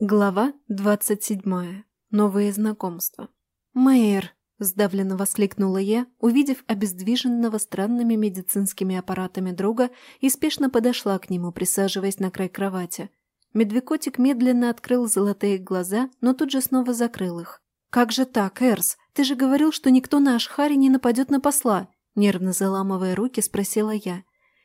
Глава 27. Новые знакомства. «Мэйр!» – сдавленно воскликнула я, увидев обездвиженного странными медицинскими аппаратами друга и спешно подошла к нему, присаживаясь на край кровати. Медвекотик медленно открыл золотые глаза, но тут же снова закрыл их. «Как же так, Эрс? Ты же говорил, что никто на Ашхаре не нападет на посла!» Нервно заламывая руки, спросила я.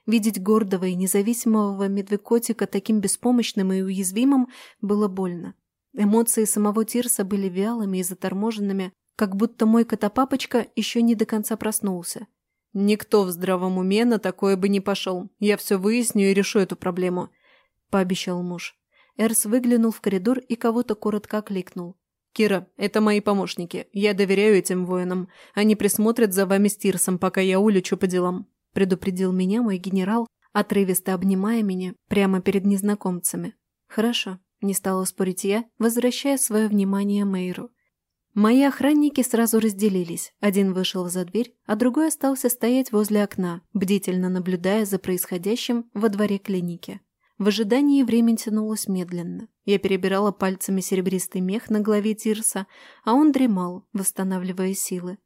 Видеть гордого и независимого медвекотика таким беспомощным и уязвимым было больно. Эмоции самого Тирса были вялыми и заторможенными, как будто мой котопапочка еще не до конца проснулся. «Никто в здравом уме на такое бы не пошел. Я все выясню и решу эту проблему», – пообещал муж. Эрс выглянул в коридор и кого-то коротко окликнул. «Кира, это мои помощники. Я доверяю этим воинам. Они присмотрят за вами с Тирсом, пока я улечу по делам предупредил меня мой генерал, отрывисто обнимая меня прямо перед незнакомцами. «Хорошо», – не стала спорить я, возвращая свое внимание Мэйру. Мои охранники сразу разделились. Один вышел за дверь, а другой остался стоять возле окна, бдительно наблюдая за происходящим во дворе клиники. В ожидании время тянулось медленно. Я перебирала пальцами серебристый мех на голове Тирса, а он дремал, восстанавливая силы.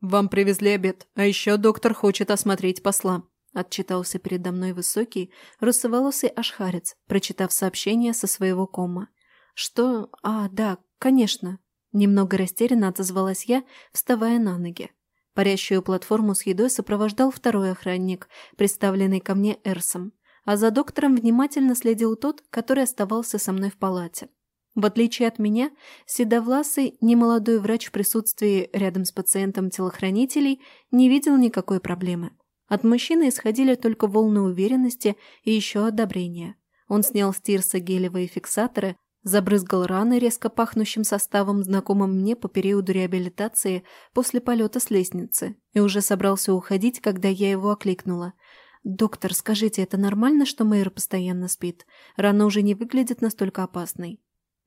«Вам привезли обед, а еще доктор хочет осмотреть посла», – отчитался передо мной высокий, русоволосый ашхарец, прочитав сообщение со своего кома. «Что? А, да, конечно». Немного растерянно отозвалась я, вставая на ноги. Парящую платформу с едой сопровождал второй охранник, представленный ко мне Эрсом, а за доктором внимательно следил тот, который оставался со мной в палате. В отличие от меня, седовласый, немолодой врач в присутствии рядом с пациентом телохранителей не видел никакой проблемы. От мужчины исходили только волны уверенности и еще одобрения. Он снял с тирса гелевые фиксаторы, забрызгал раны резко пахнущим составом, знакомым мне по периоду реабилитации после полета с лестницы, и уже собрался уходить, когда я его окликнула. «Доктор, скажите, это нормально, что Мэйр постоянно спит? Рана уже не выглядит настолько опасной?»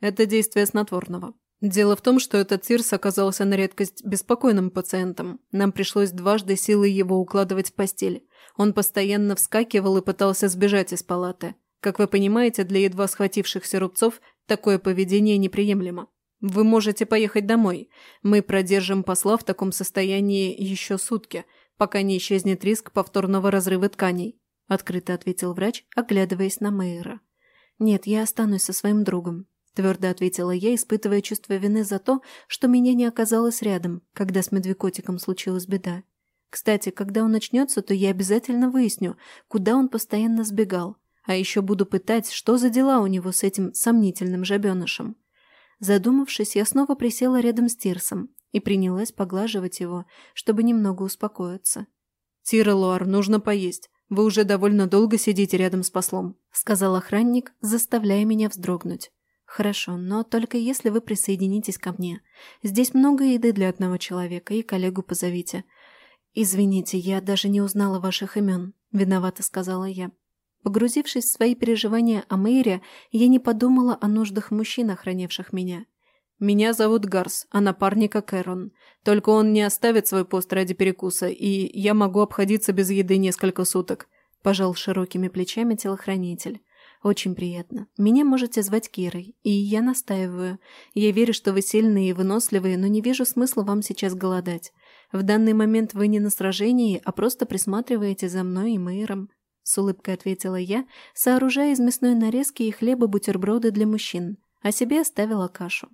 Это действие снотворного. Дело в том, что этот Тирс оказался на редкость беспокойным пациентом. Нам пришлось дважды силой его укладывать в постель. Он постоянно вскакивал и пытался сбежать из палаты. Как вы понимаете, для едва схватившихся рубцов такое поведение неприемлемо. Вы можете поехать домой. Мы продержим посла в таком состоянии еще сутки, пока не исчезнет риск повторного разрыва тканей», – открыто ответил врач, оглядываясь на Мейера. «Нет, я останусь со своим другом. Твердо ответила я, испытывая чувство вины за то, что меня не оказалось рядом, когда с медвекотиком случилась беда. Кстати, когда он начнется, то я обязательно выясню, куда он постоянно сбегал, а еще буду пытать, что за дела у него с этим сомнительным жабенышем. Задумавшись, я снова присела рядом с Тирсом и принялась поглаживать его, чтобы немного успокоиться. «Тира, Луар, нужно поесть. Вы уже довольно долго сидите рядом с послом», — сказал охранник, заставляя меня вздрогнуть. «Хорошо, но только если вы присоединитесь ко мне. Здесь много еды для одного человека, и коллегу позовите». «Извините, я даже не узнала ваших имен», — виновато сказала я. Погрузившись в свои переживания о Мэйре, я не подумала о нуждах мужчин, охранявших меня. «Меня зовут Гарс, а напарника Кэрон. Только он не оставит свой пост ради перекуса, и я могу обходиться без еды несколько суток», – пожал широкими плечами телохранитель. «Очень приятно. Меня можете звать Кирой, и я настаиваю. Я верю, что вы сильные и выносливые, но не вижу смысла вам сейчас голодать. В данный момент вы не на сражении, а просто присматриваете за мной и Мэйром». С улыбкой ответила я, сооружая из мясной нарезки и хлеба бутерброды для мужчин, а себе оставила кашу.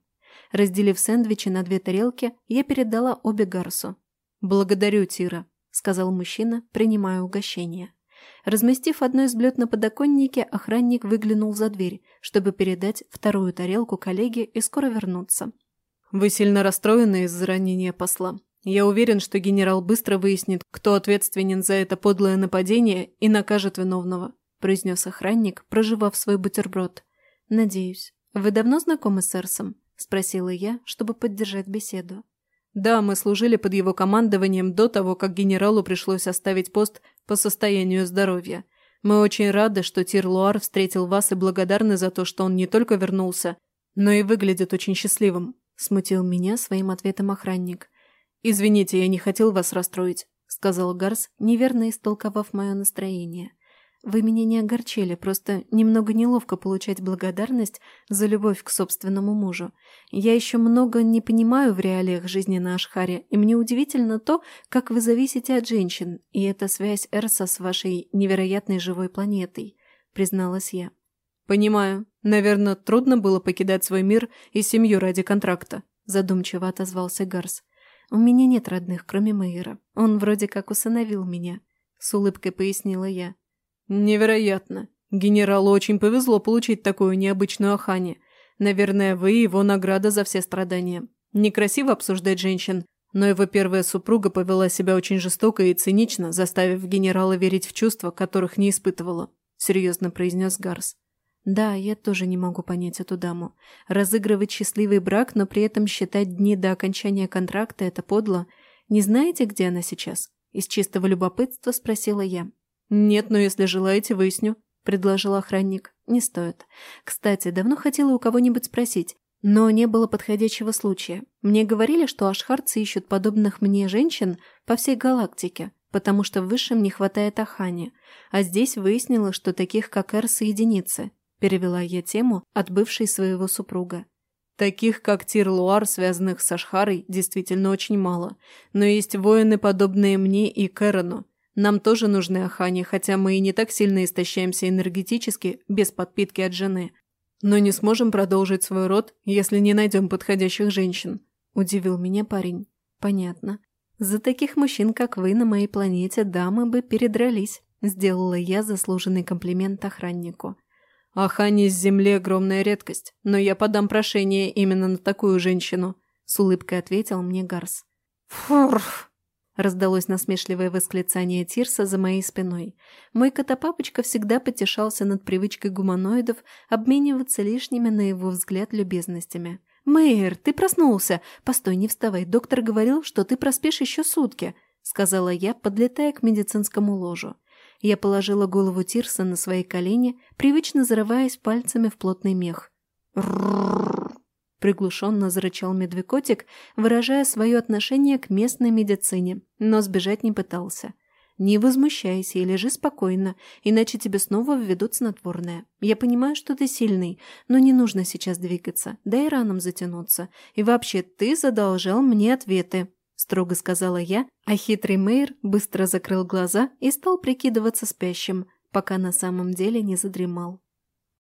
Разделив сэндвичи на две тарелки, я передала обе Гарсу. «Благодарю, Тира», — сказал мужчина, принимая угощение. Разместив одно из блюд на подоконнике, охранник выглянул за дверь, чтобы передать вторую тарелку коллеге и скоро вернуться. «Вы сильно расстроены из-за ранения посла. Я уверен, что генерал быстро выяснит, кто ответственен за это подлое нападение и накажет виновного», произнес охранник, проживав свой бутерброд. «Надеюсь. Вы давно знакомы с Эрсом?» спросила я, чтобы поддержать беседу. Да, мы служили под его командованием до того, как генералу пришлось оставить пост по состоянию здоровья. Мы очень рады, что Тирлуар встретил вас и благодарны за то, что он не только вернулся, но и выглядит очень счастливым», – смутил меня своим ответом охранник. «Извините, я не хотел вас расстроить», – сказал Гарс, неверно истолковав мое настроение. Вы меня не огорчили, просто немного неловко получать благодарность за любовь к собственному мужу. Я еще много не понимаю в реалиях жизни на Ашхаре, и мне удивительно то, как вы зависите от женщин, и эта связь Эрса с вашей невероятной живой планетой», — призналась я. «Понимаю. Наверное, трудно было покидать свой мир и семью ради контракта», — задумчиво отозвался Гарс. «У меня нет родных, кроме Мэйра. Он вроде как усыновил меня», — с улыбкой пояснила я. «Невероятно. Генералу очень повезло получить такую необычную Ахани. Наверное, вы его награда за все страдания. Некрасиво обсуждать женщин, но его первая супруга повела себя очень жестоко и цинично, заставив генерала верить в чувства, которых не испытывала», — серьезно произнес Гарс. Да, я тоже не могу понять эту даму. Разыгрывать счастливый брак, но при этом считать дни до окончания контракта – это подло. Не знаете, где она сейчас? Из чистого любопытства спросила я. «Нет, но если желаете, выясню», – предложил охранник. «Не стоит. Кстати, давно хотела у кого-нибудь спросить, но не было подходящего случая. Мне говорили, что ашхарцы ищут подобных мне женщин по всей галактике, потому что в Высшем не хватает Ахани, а здесь выяснила, что таких, как Эрс, единицы. Перевела я тему от бывшей своего супруга. Таких, как Тир-Луар, связанных с Ашхарой, действительно очень мало. Но есть воины, подобные мне и Кэрону. Нам тоже нужны Ахани, хотя мы и не так сильно истощаемся энергетически, без подпитки от жены. Но не сможем продолжить свой род, если не найдем подходящих женщин. Удивил меня парень. Понятно. За таких мужчин, как вы, на моей планете дамы бы передрались. Сделала я заслуженный комплимент охраннику. «Ахани с земли огромная редкость, но я подам прошение именно на такую женщину», — с улыбкой ответил мне Гарс. «Фурф!» — раздалось насмешливое восклицание Тирса за моей спиной. Мой котопапочка всегда потешался над привычкой гуманоидов обмениваться лишними, на его взгляд, любезностями. «Мэйр, ты проснулся! Постой, не вставай, доктор говорил, что ты проспишь еще сутки», — сказала я, подлетая к медицинскому ложу. Я положила голову Тирса на свои колени, привычно зарываясь пальцами в плотный мех. «Рррррр!» — приглушенно зарычал медвекотик, выражая свое отношение к местной медицине, но сбежать не пытался. «Не возмущайся и лежи спокойно, иначе тебе снова введут снотворное. Я понимаю, что ты сильный, но не нужно сейчас двигаться, дай ранам затянуться. И вообще, ты задолжал мне ответы» строго сказала я, а хитрый Мэйр быстро закрыл глаза и стал прикидываться спящим, пока на самом деле не задремал.